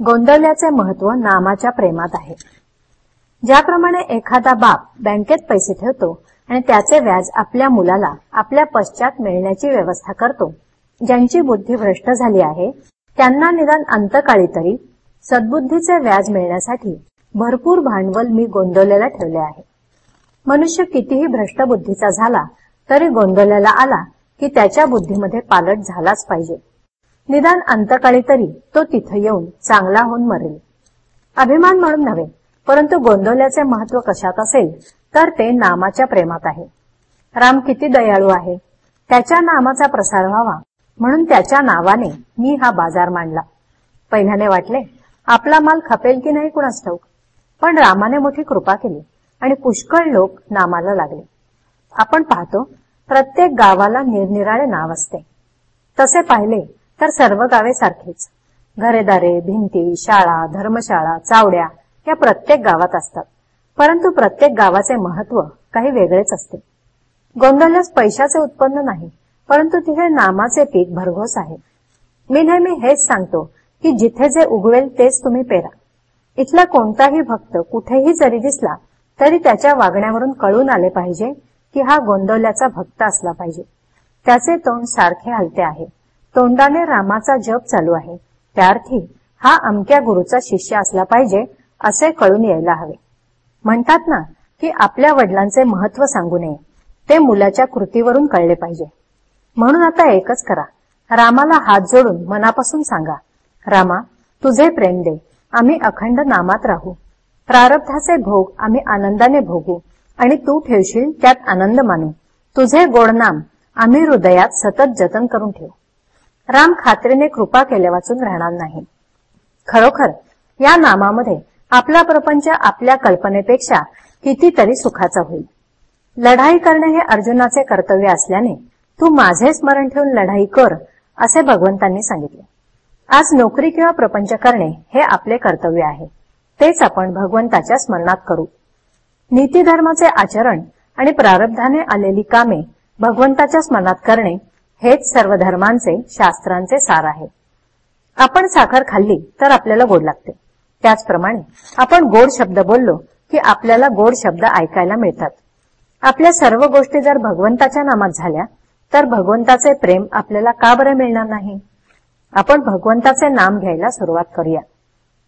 गोंदवल्याचे महत्त्व नामाच्या प्रेमात आहे. ज्याप्रमाणे एखादा बाप बँकेत पैसे ठेवतो आणि त्याचे व्याज आपल्या मुलाला आपल्या पश्चात मिळण्याची व्यवस्था करतो ज्यांची बुद्धी भ्रष्ट झाली आहे त्यांना निदान अंतकाळी तरी सद्बुद्धीचे व्याज मिळण्यासाठी भरपूर भांडवल मी गोंदवलेला ठेवले आहे. मनुष्य कितीही भ्रष्ट बुद्धीचा झाला तरी गोंदवल्याला आला की त्याच्या बुद्धीमध्ये पालट झालाच पाहिजे. निदान अंतकाळी तरी तो तिथं येऊन चांगला होऊन मरेल. अभिमान म्हणून नव्हे परंतु गोंदवल्याचे महत्त्व कशात असेल तर ते नामाच्या प्रेमात आहे. राम किती दयाळू आहे. त्याच्या नामाचा प्रसार व्हावा म्हणून त्याच्या नावाने मी हा बाजार मांडला. पहिल्याने वाटले आपला माल खपेल की नाही कुणास ठाऊक. पण रामाने मोठी कृपा केली आणि पुष्कळ लोक नामाला लागले. आपण पाहतो प्रत्येक गावाला निरनिराळे नाव असते. तसे पाहिले तर सर्व गावे सारखीच. घरेदारे भिंती शाळा धर्मशाळा चावड्या या प्रत्येक गावात असतात. परंतु प्रत्येक गावाचे महत्त्व काही वेगळेच असते. गोंधळल्यास पैशाचे उत्पन्न नाही परंतु तिथे नामाचे पीक भरघोस आहे. मी नेहमी हेच सांगतो की जिथे जे उगवेल तेच तुम्ही पेरा. इथला कोणताही भक्त कुठेही जरी दिसला तरी त्याच्या वागण्यावरून कळून आले पाहिजे की हा गोंदवल्याचा भक्त असला पाहिजे. त्याचे तोंड सारखे हलते आहे. तोंडाने रामाचा जप चालू आहे. त्यार्थी हा अमक्या गुरुचा शिष्य असला पाहिजे असे कळून यायला हवे. म्हणतात ना की आपल्या वडिलांचे महत्त्व सांगू नये. ते मुलाच्या कृतीवरून कळले पाहिजे. म्हणून आता एकच करा. रामाला हात जोडून मनापासून सांगा रामा तुझे प्रेम दे. आम्ही अखंड नामात राहू. प्रारब्धाचे भोग आम्ही आनंदाने भोगू. आणि तू ठेवशील त्यात आनंद मानू. तुझे गोड नाम आम्ही हृदयात सतत जतन करून ठेवू. राम खात्रीने कृपा केल्या वाचून राहणार नाही. खरोखर या नामामध्ये आपला प्रपंच आपल्या कल्पनेपेक्षा कितीतरी सुखाचा होईल. लढाई करणे हे अर्जुनाचे कर्तव्य असल्याने तू माझे स्मरण ठेवून लढाई कर असे भगवंतांनी सांगितले. आज नोकरी किंवा प्रपंच करणे हे आपले कर्तव्य आहे. तेच आपण भगवंताच्या स्मरणात करू. नीतीधर्माचे आचरण आणि प्रारब्धाने आलेली कामे भगवंताच्या स्मरणात करणे हेच सर्व धर्मांचे शास्त्रांचे सार आहे. आपण साखर खाल्ली तर आपल्याला गोड लागते. त्याचप्रमाणे आपण गोड शब्द बोललो की आपल्याला गोड शब्द ऐकायला मिळतात. आपल्या सर्व गोष्टी जर भगवंताच्या नामात झाल्या तर भगवंताचे प्रेम आपल्याला का बरं मिळणार नाही? आपण भगवंताचे नाम घ्यायला सुरुवात करूया.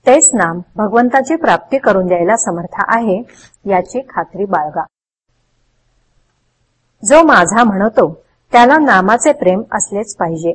तेच नाम भगवंताची प्राप्ती करून द्यायला समर्थ आहे याची खात्री बाळगा. जो माझा म्हणतो त्याला नामाचे प्रेम असलेच पाहिजे.